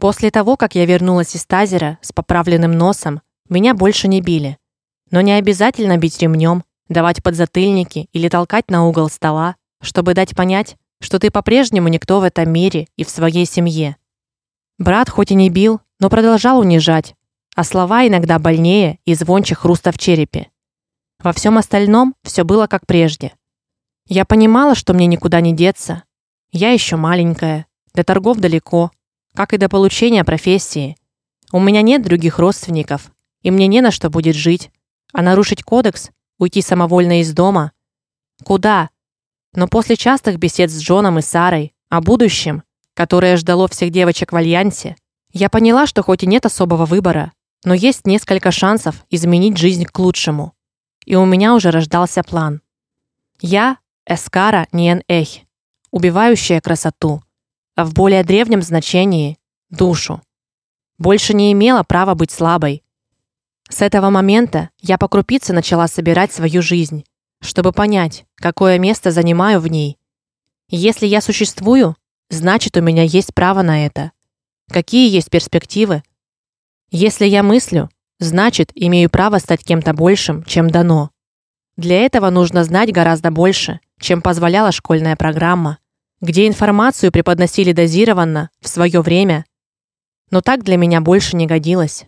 После того, как я вернулась из тазера с поправленным носом, меня больше не били. Но не обязательно бить ремнем, давать подзатыльники или толкать на угол стола, чтобы дать понять, что ты по-прежнему никто в этом мире и в своей семье. Брат хоть и не бил, но продолжал унижать, а слова иногда больнее и звонче хруста в черепе. Во всем остальном все было как прежде. Я понимала, что мне никуда не деться. Я еще маленькая, до торгов далеко, как и до получения профессии. У меня нет других родственников, и мне не на что будет жить. А нарушить кодекс, уйти самовольно из дома куда? Но после частых бесед с Джоном и Сарой о будущем, которое ждало всех девочек в альянсе, я поняла, что хоть и нет особого выбора, но есть несколько шансов изменить жизнь к лучшему. И у меня уже рождался план. Я Эскара Ниен-Эх, убивающая красоту, а в более древнем значении душу. Больше не имела права быть слабой. С этого момента я по крупице начала собирать свою жизнь, чтобы понять, какое место занимаю в ней. Если я существую, значит, у меня есть право на это. Какие есть перспективы? Если я мыслю, значит, имею право стать кем-то большим, чем дано. Для этого нужно знать гораздо больше, чем позволяла школьная программа, где информацию преподносили дозированно, в свое время. Но так для меня больше не годилось.